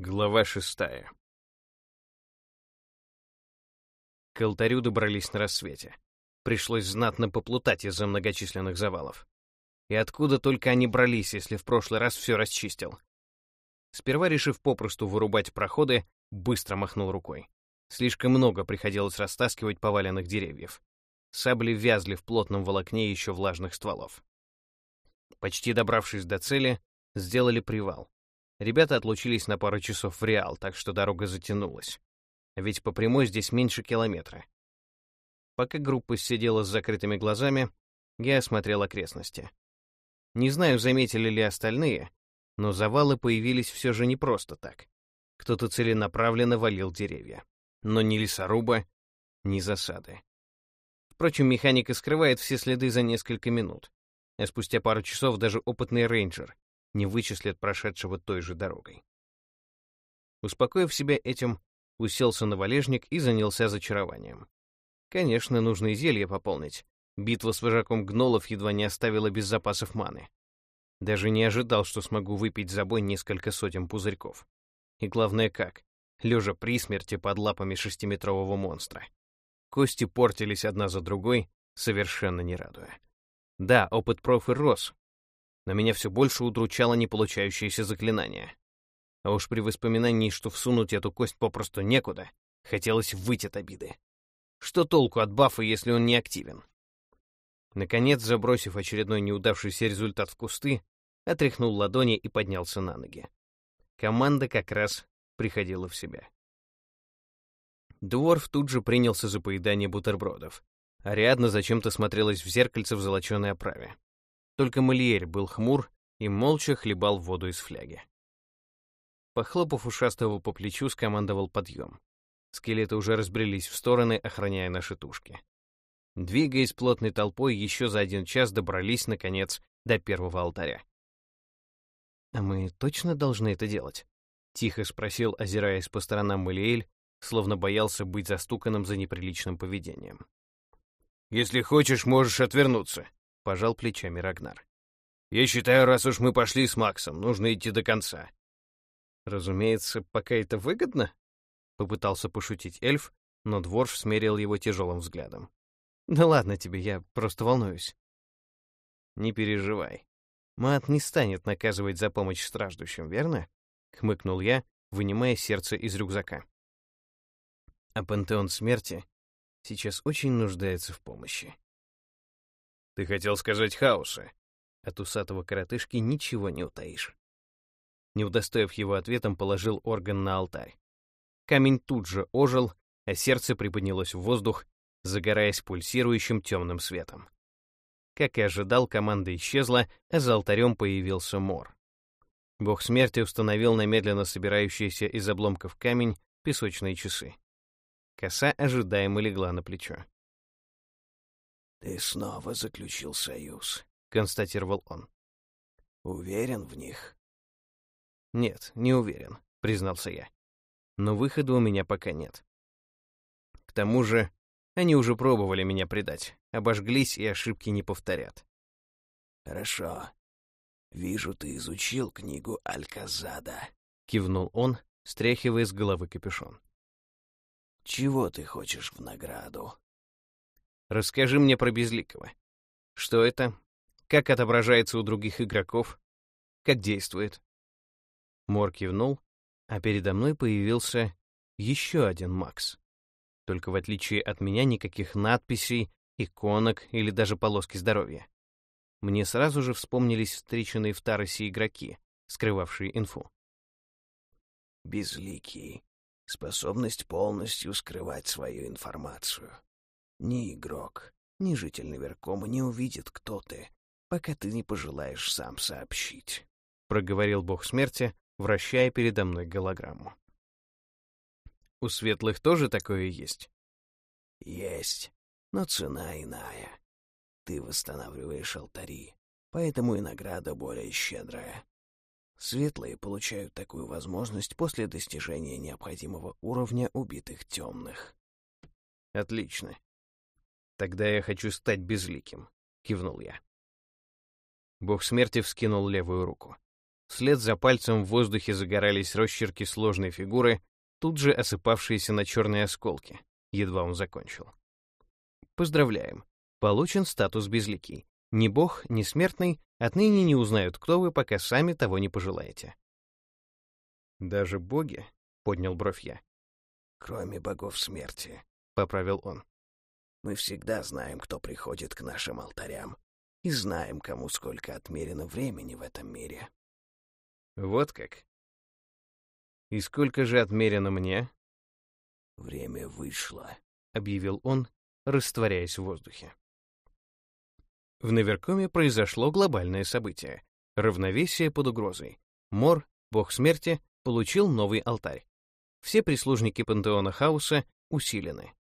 Глава шестая. К алтарю добрались на рассвете. Пришлось знатно поплутать из-за многочисленных завалов. И откуда только они брались, если в прошлый раз все расчистил? Сперва, решив попросту вырубать проходы, быстро махнул рукой. Слишком много приходилось растаскивать поваленных деревьев. Сабли вязли в плотном волокне еще влажных стволов. Почти добравшись до цели, сделали привал. Ребята отлучились на пару часов в Реал, так что дорога затянулась. Ведь по прямой здесь меньше километра. Пока группа сидела с закрытыми глазами, я осмотрел окрестности. Не знаю, заметили ли остальные, но завалы появились все же не просто так. Кто-то целенаправленно валил деревья. Но ни лесоруба, ни засады. Впрочем, механика скрывает все следы за несколько минут, а спустя пару часов даже опытный рейнджер не вычислят прошедшего той же дорогой. Успокоив себя этим, уселся на валежник и занялся зачарованием. Конечно, нужно и зелье пополнить. Битва с вожаком гнолов едва не оставила без запасов маны. Даже не ожидал, что смогу выпить за бой несколько сотен пузырьков. И главное как, лежа при смерти под лапами шестиметрового монстра. Кости портились одна за другой, совершенно не радуя. Да, опыт профы рос, но меня все больше удручало неполучающееся заклинание. А уж при воспоминании, что всунуть эту кость попросту некуда, хотелось выйти от обиды. Что толку от бафа, если он не активен? Наконец, забросив очередной неудавшийся результат в кусты, отряхнул ладони и поднялся на ноги. Команда как раз приходила в себя. Дворф тут же принялся за поедание бутербродов. Ариадна зачем-то смотрелась в зеркальце в золоченой оправе. Только Мольер был хмур и молча хлебал воду из фляги. Похлопав ушастого по плечу, скомандовал подъем. Скелеты уже разбрелись в стороны, охраняя наши тушки. Двигаясь плотной толпой, еще за один час добрались, наконец, до первого алтаря. «А мы точно должны это делать?» — тихо спросил, озираясь по сторонам Малиэль, словно боялся быть застуканным за неприличным поведением. «Если хочешь, можешь отвернуться», пожал плечами Рагнар. «Я считаю, раз уж мы пошли с Максом, нужно идти до конца». «Разумеется, пока это выгодно?» — попытался пошутить эльф, но Дворф смерил его тяжелым взглядом. «Да ладно тебе, я просто волнуюсь». «Не переживай. Мат не станет наказывать за помощь страждущим, верно?» — хмыкнул я, вынимая сердце из рюкзака. А пантеон смерти сейчас очень нуждается в помощи. Ты хотел сказать хаоса. От усатого коротышки ничего не утаишь. Не удостоив его ответом, положил орган на алтарь. Камень тут же ожил, а сердце приподнялось в воздух, загораясь пульсирующим темным светом. Как и ожидал, команда исчезла, а за алтарем появился Мор. Бог смерти установил на медленно собирающиеся из обломков камень песочные часы. Коса ожидаемо легла на плечо. «Ты снова заключил союз», — констатировал он. «Уверен в них?» «Нет, не уверен», — признался я. «Но выхода у меня пока нет. К тому же, они уже пробовали меня предать, обожглись и ошибки не повторят». «Хорошо. Вижу, ты изучил книгу Альказада», — кивнул он, стряхивая с головы капюшон. «Чего ты хочешь в награду?» Расскажи мне про Безликого. Что это? Как отображается у других игроков? Как действует?» Мор кивнул, а передо мной появился еще один Макс. Только в отличие от меня никаких надписей, иконок или даже полоски здоровья. Мне сразу же вспомнились встреченные в Таросе игроки, скрывавшие инфу. Безликий. Способность полностью скрывать свою информацию. Ни игрок, ни житель наверкома не увидит, кто ты, пока ты не пожелаешь сам сообщить», — проговорил бог смерти, вращая передо мной голограмму. «У светлых тоже такое есть?» «Есть, но цена иная. Ты восстанавливаешь алтари, поэтому и награда более щедрая. Светлые получают такую возможность после достижения необходимого уровня убитых темных». «Отлично. «Тогда я хочу стать безликим», — кивнул я. Бог смерти вскинул левую руку. Вслед за пальцем в воздухе загорались росчерки сложной фигуры, тут же осыпавшиеся на черные осколки. Едва он закончил. Поздравляем. Получен статус безликий. Ни бог, ни смертный отныне не узнают, кто вы, пока сами того не пожелаете. «Даже боги?» — поднял бровь я. «Кроме богов смерти», — поправил он. «Мы всегда знаем, кто приходит к нашим алтарям, и знаем, кому сколько отмерено времени в этом мире». «Вот как?» «И сколько же отмерено мне?» «Время вышло», — объявил он, растворяясь в воздухе. В Наверкоме произошло глобальное событие. Равновесие под угрозой. Мор, бог смерти, получил новый алтарь. Все прислужники пантеона хаоса усилены.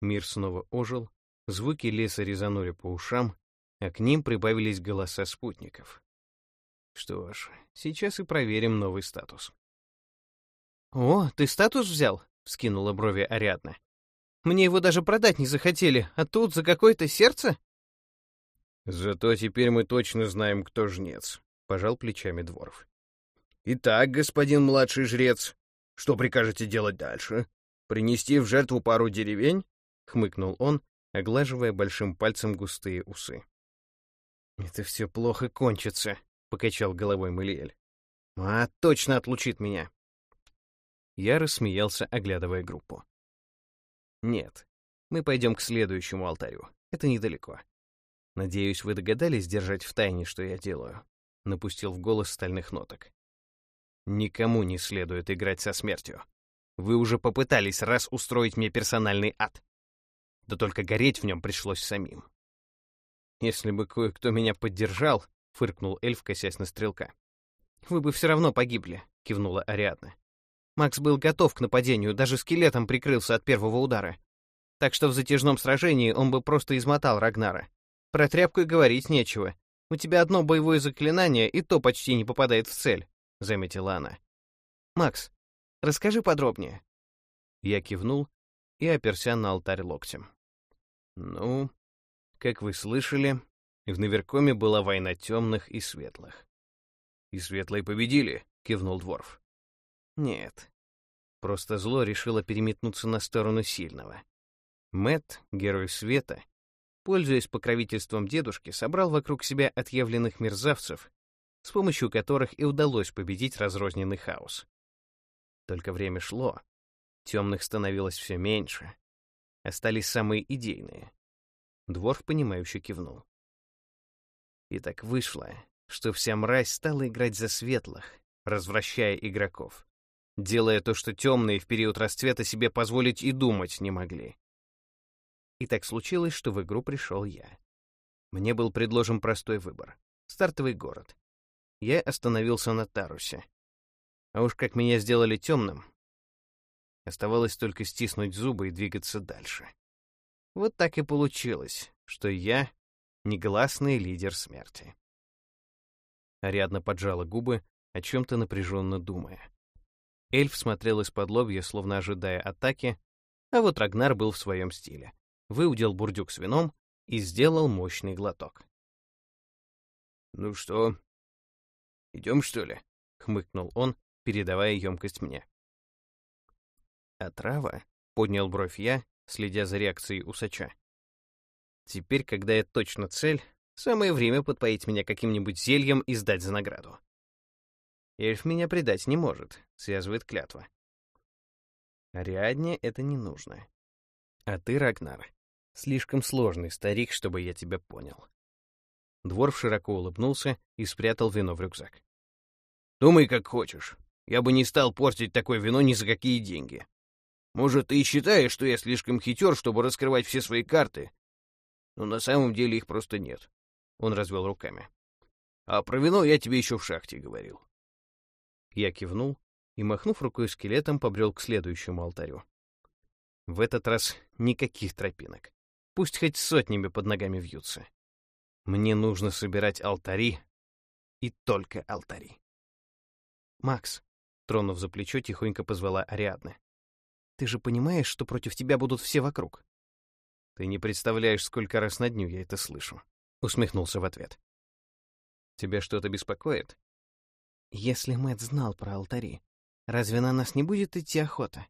Мир снова ожил, звуки леса резанули по ушам, а к ним прибавились голоса спутников. Что ж, сейчас и проверим новый статус. «О, ты статус взял?» — вскинула брови Ариадна. «Мне его даже продать не захотели, а тут за какое-то сердце?» «Зато теперь мы точно знаем, кто жнец», — пожал плечами Дворф. «Итак, господин младший жрец, что прикажете делать дальше? Принести в жертву пару деревень?» — хмыкнул он, оглаживая большим пальцем густые усы. «Это все плохо кончится», — покачал головой Малиэль. «А, точно отлучит меня». Я рассмеялся, оглядывая группу. «Нет, мы пойдем к следующему алтарю. Это недалеко. Надеюсь, вы догадались держать в тайне, что я делаю», — напустил в голос стальных ноток. «Никому не следует играть со смертью. Вы уже попытались раз устроить мне персональный ад. Да только гореть в нем пришлось самим». «Если бы кое-кто меня поддержал», — фыркнул эльф, косясь на стрелка. «Вы бы все равно погибли», — кивнула Ариадна. Макс был готов к нападению, даже скелетом прикрылся от первого удара. Так что в затяжном сражении он бы просто измотал Рагнара. Про тряпку и говорить нечего. У тебя одно боевое заклинание, и то почти не попадает в цель», — заметила она. «Макс, расскажи подробнее». Я кивнул и оперся на алтарь локтем. «Ну, как вы слышали, в Наверкоме была война темных и светлых». «И светлые победили», — кивнул Дворф. «Нет, просто зло решило переметнуться на сторону сильного. Мэт, герой света, пользуясь покровительством дедушки, собрал вокруг себя отъявленных мерзавцев, с помощью которых и удалось победить разрозненный хаос. Только время шло, темных становилось все меньше, остались самые идейные. Дворф, понимающе кивнул. И так вышло, что вся мразь стала играть за светлых, развращая игроков, делая то, что темные в период расцвета себе позволить и думать не могли. И так случилось, что в игру пришел я. Мне был предложен простой выбор — стартовый город. Я остановился на Тарусе. А уж как меня сделали темным, оставалось только стиснуть зубы и двигаться дальше. Вот так и получилось, что я — негласный лидер смерти. Ариадна поджала губы, о чем-то напряженно думая. Эльф смотрел из-под лобья, словно ожидая атаки, а вот Рагнар был в своем стиле выудил бурдюк с вином и сделал мощный глоток. «Ну что, идем, что ли?» — хмыкнул он, передавая емкость мне. «Отрава?» «А — поднял бровь я, следя за реакцией усача. «Теперь, когда я точно цель, самое время подпоить меня каким-нибудь зельем и сдать за награду. Эльф меня предать не может, связывает клятва. Ариадне это не нужно. А ты, Рагнар, Слишком сложный старик, чтобы я тебя понял. Дворф широко улыбнулся и спрятал вино в рюкзак. «Думай, как хочешь. Я бы не стал портить такое вино ни за какие деньги. Может, ты и считаешь, что я слишком хитер, чтобы раскрывать все свои карты, но на самом деле их просто нет». Он развел руками. «А про вино я тебе еще в шахте говорил». Я кивнул и, махнув рукой скелетом, побрел к следующему алтарю. В этот раз никаких тропинок. Пусть хоть сотнями под ногами вьются. Мне нужно собирать алтари и только алтари. «Макс», — тронув за плечо, тихонько позвала Ариадна. «Ты же понимаешь, что против тебя будут все вокруг?» «Ты не представляешь, сколько раз на дню я это слышу», — усмехнулся в ответ. «Тебя что-то беспокоит?» Если Мэт знал про алтари, разве на нас не будет идти охота?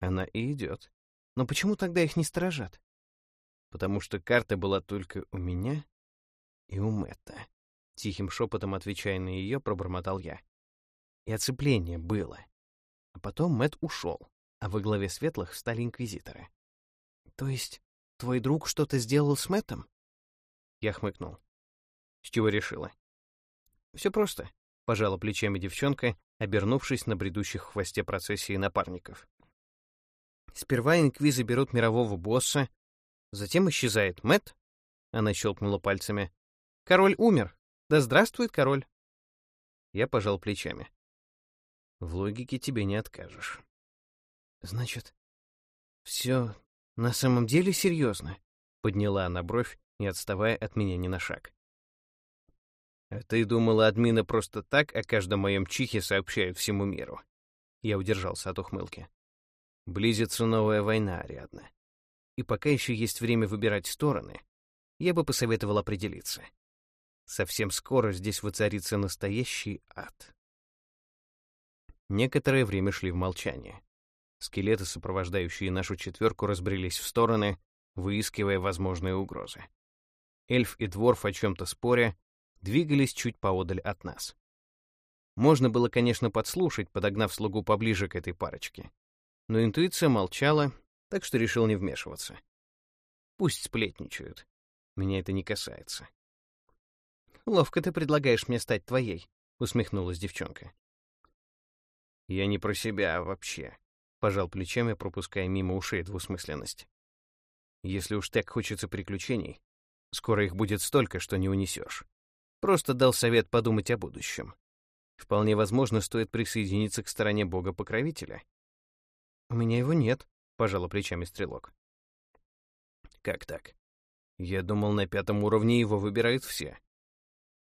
Она и идет. Но почему тогда их не сторожат? Потому что карта была только у меня и у Мэтта. Тихим шепотом отвечая на ее, пробормотал я. И оцепление было. А потом Мэт ушел, а во главе светлых стали инквизиторы. То есть твой друг что-то сделал с Мэттом? Я хмыкнул. С чего решила? Все просто, пожала плечами девчонка, обернувшись на бредущих в хвосте процессии напарников. Сперва инквизы берут мирового босса, затем исчезает Мэт. Она щелкнула пальцами. Король умер. Да здравствует король. Я пожал плечами. В логике тебе не откажешь. Значит, все на самом деле серьезно? Подняла она бровь, не отставая от меня ни на шаг. А ты думала, админы просто так о каждом моем чихе сообщают всему миру? Я удержался от ухмылки. Близится новая война, Ариадна. И пока еще есть время выбирать стороны, я бы посоветовал определиться. Совсем скоро здесь воцарится настоящий ад. Некоторое время шли в молчании. Скелеты, сопровождающие нашу четверку, разбрелись в стороны, выискивая возможные угрозы. Эльф и дворф о чем-то споря двигались чуть поодаль от нас. Можно было, конечно, подслушать, подогнав слугу поближе к этой парочке. Но интуиция молчала, так что решил не вмешиваться. Пусть сплетничают. Меня это не касается. «Ловко ты предлагаешь мне стать твоей», — усмехнулась девчонка. «Я не про себя, вообще», — пожал плечами, пропуская мимо ушей двусмысленность. «Если уж так хочется приключений, скоро их будет столько, что не унесешь. Просто дал совет подумать о будущем. Вполне возможно, стоит присоединиться к стороне бога-покровителя». «У меня его нет», — пожала плечами стрелок. «Как так? Я думал, на пятом уровне его выбирают все».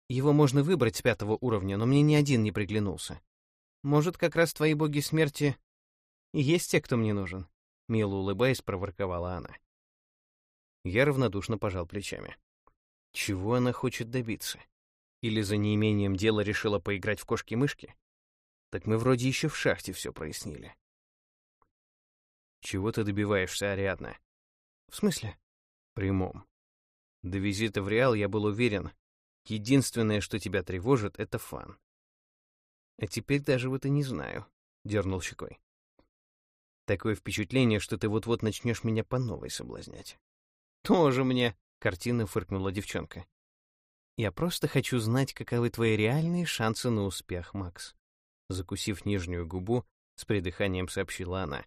«Его можно выбрать с пятого уровня, но мне ни один не приглянулся. Может, как раз твои боги смерти есть те, кто мне нужен?» Мило улыбаясь, проворковала она. Я равнодушно пожал плечами. Чего она хочет добиться? Или за неимением дела решила поиграть в кошки-мышки? Так мы вроде еще в шахте все прояснили. Чего ты добиваешься, Ариадна? В смысле? Прямом. До визита в Реал я был уверен, единственное, что тебя тревожит, — это фан. А теперь даже вот и не знаю, — дернул щекой. Такое впечатление, что ты вот-вот начнешь меня по новой соблазнять. Тоже мне, — картина фыркнула девчонка. Я просто хочу знать, каковы твои реальные шансы на успех, Макс. Закусив нижнюю губу, с придыханием сообщила она.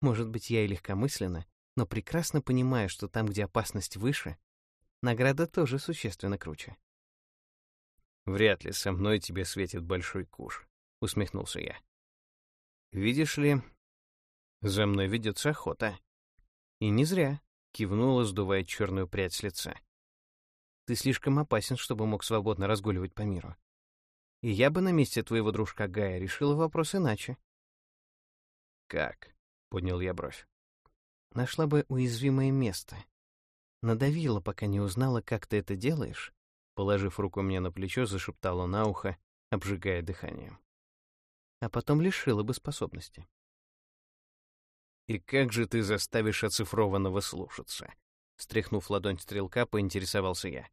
Может быть, я и легкомысленна, но прекрасно понимаю, что там, где опасность выше, награда тоже существенно круче. «Вряд ли со мной тебе светит большой куш», — усмехнулся я. «Видишь ли, за мной ведется охота». «И не зря», — кивнула, сдувая черную прядь с лица. «Ты слишком опасен, чтобы мог свободно разгуливать по миру. И я бы на месте твоего дружка Гая решила вопрос иначе». «Как?» — поднял я бровь. «Нашла бы уязвимое место. Надавила, пока не узнала, как ты это делаешь, Положив руку мне на плечо, зашептала на ухо, обжигая дыханием. А потом лишила бы способности. «И как же ты заставишь оцифрованного слушаться?» Стряхнув ладонь стрелка, поинтересовался я.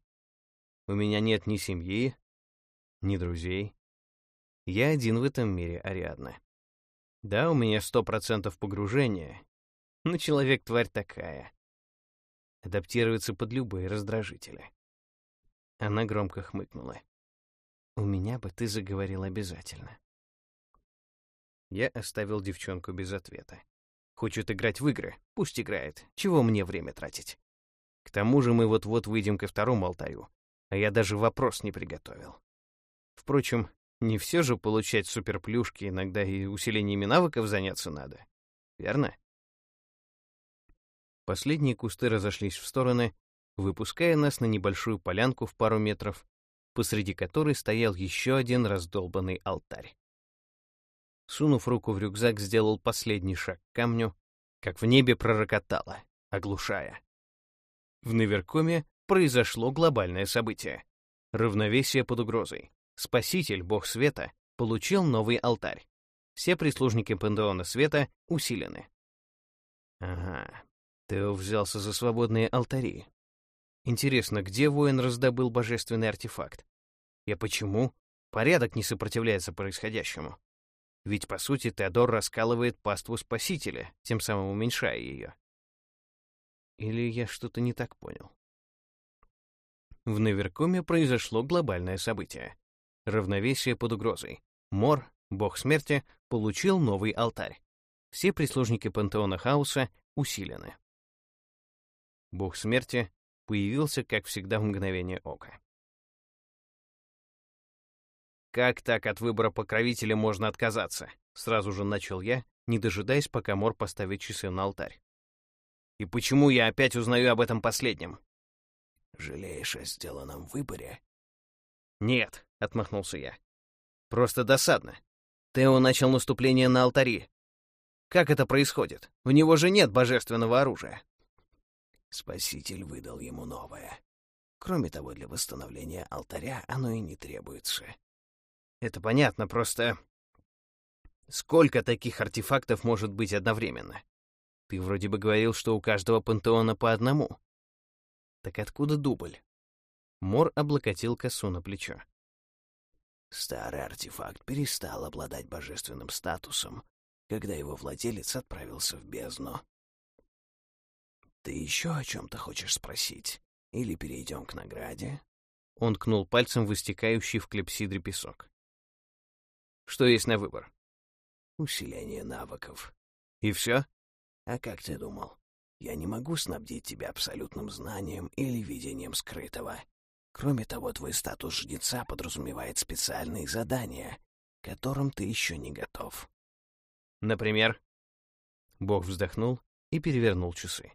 «У меня нет ни семьи, ни друзей. Я один в этом мире, Ариадна. Да, у меня сто процентов погружения, но человек-тварь такая. Адаптируется под любые раздражители. Она громко хмыкнула. «У меня бы ты заговорил обязательно». Я оставил девчонку без ответа. Хочет играть в игры? Пусть играет. Чего мне время тратить? К тому же мы вот-вот выйдем ко второму алтарю, а я даже вопрос не приготовил. Впрочем, не все же получать суперплюшки, иногда и усилениями навыков заняться надо. Верно? Последние кусты разошлись в стороны, выпуская нас на небольшую полянку в пару метров, посреди которой стоял еще один раздолбанный алтарь. Сунув руку в рюкзак, сделал последний шаг к камню, как в небе пророкотало, оглушая. В Наверкоме произошло глобальное событие. Равновесие под угрозой. Спаситель, бог света, получил новый алтарь. Все прислужники пантеона света усилены. Ага, Тео взялся за свободные алтари. Интересно, где воин раздобыл божественный артефакт? И почему порядок не сопротивляется происходящему? Ведь, по сути, Теодор раскалывает паству Спасителя, тем самым уменьшая ее. Или я что-то не так понял? В Наверкоме произошло глобальное событие. Равновесие под угрозой. Мор, бог смерти, получил новый алтарь. Все прислужники пантеона хаоса усилены. Бог смерти появился, как всегда, в мгновение ока. «Как так от выбора покровителя можно отказаться?» Сразу же начал я, не дожидаясь, пока Мор поставит часы на алтарь. «И почему я опять узнаю об этом последнем?» «Жалеешь о сделанном выборе?» «Нет», — отмахнулся я. «Просто досадно. Тео начал наступление на алтари. Как это происходит? У него же нет божественного оружия». Спаситель выдал ему новое. Кроме того, для восстановления алтаря оно и не требуется. Это понятно, просто... Сколько таких артефактов может быть одновременно? Ты вроде бы говорил, что у каждого пантеона по одному. Так откуда дубль? Мор облокотил косу на плечо. Старый артефакт перестал обладать божественным статусом, когда его владелец отправился в бездну. Ты еще о чем-то хочешь спросить? Или перейдем к награде?» Он ткнул пальцем в истекающий в клепсидре песок. «Что есть на выбор?» «Усиление навыков». «И все?» «А как ты думал? Я не могу снабдить тебя абсолютным знанием или видением скрытого. Кроме того, твой статус жнеца подразумевает специальные задания, к которым ты еще не готов». «Например?» Бог вздохнул и перевернул часы.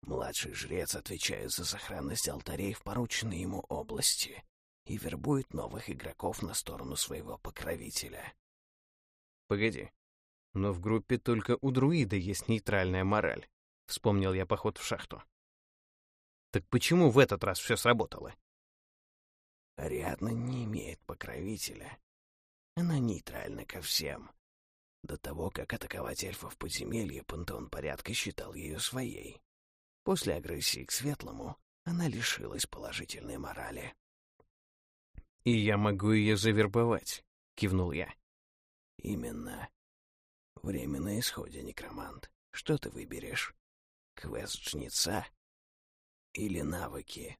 Младший жрец отвечает за сохранность алтарей в порученной ему области и вербует новых игроков на сторону своего покровителя. Погоди, но в группе только у друида есть нейтральная мораль. Вспомнил я поход в шахту. Так почему в этот раз все сработало? Ариадна не имеет покровителя. Она нейтральна ко всем. До того, как атаковать эльфов в подземелье, пантеон порядка считал ее своей. После агрессии к Светлому она лишилась положительной морали. «И я могу ее завербовать», — кивнул я. «Именно. Время на исходе, некромант. Что ты выберешь? Квест жнеца или навыки,